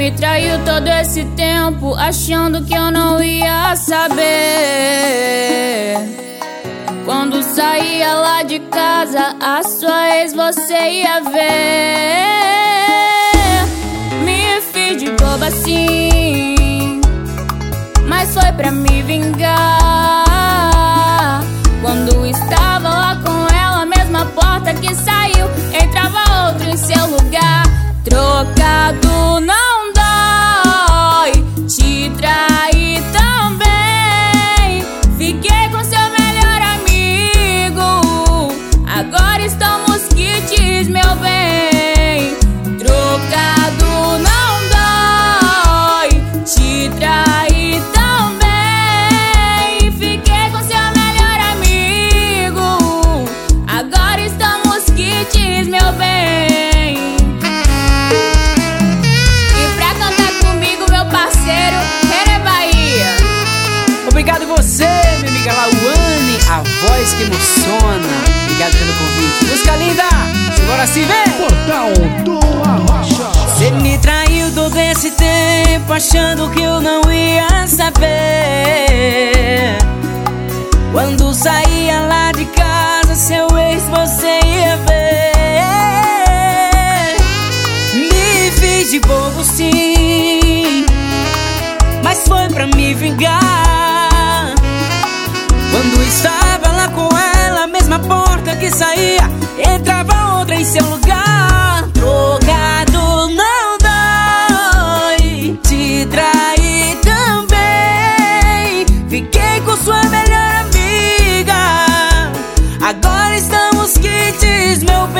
Me traiu todo esse tempo, achando que eu não ia saber. Quando saía lá de casa, a sua ex você ia ver. Me fiz de boba assim, mas foi pra me vingar. Meu bem. Trocado não dói, te traí também. Fiquei com seu melhor amigo, agora estamos quites, meu bem. E pra cantar comigo, meu parceiro, Here Bahia. Obrigado você, minha amiga Lauane, a voz que emociona. Obrigado pelo convite. Música linda! Simbora assim, vem! Portal do Arrocha. Você me traiu todo esse tempo, achando que eu não ia Fiquei com sua melhor amiga. Agora estamos quites, meu bem.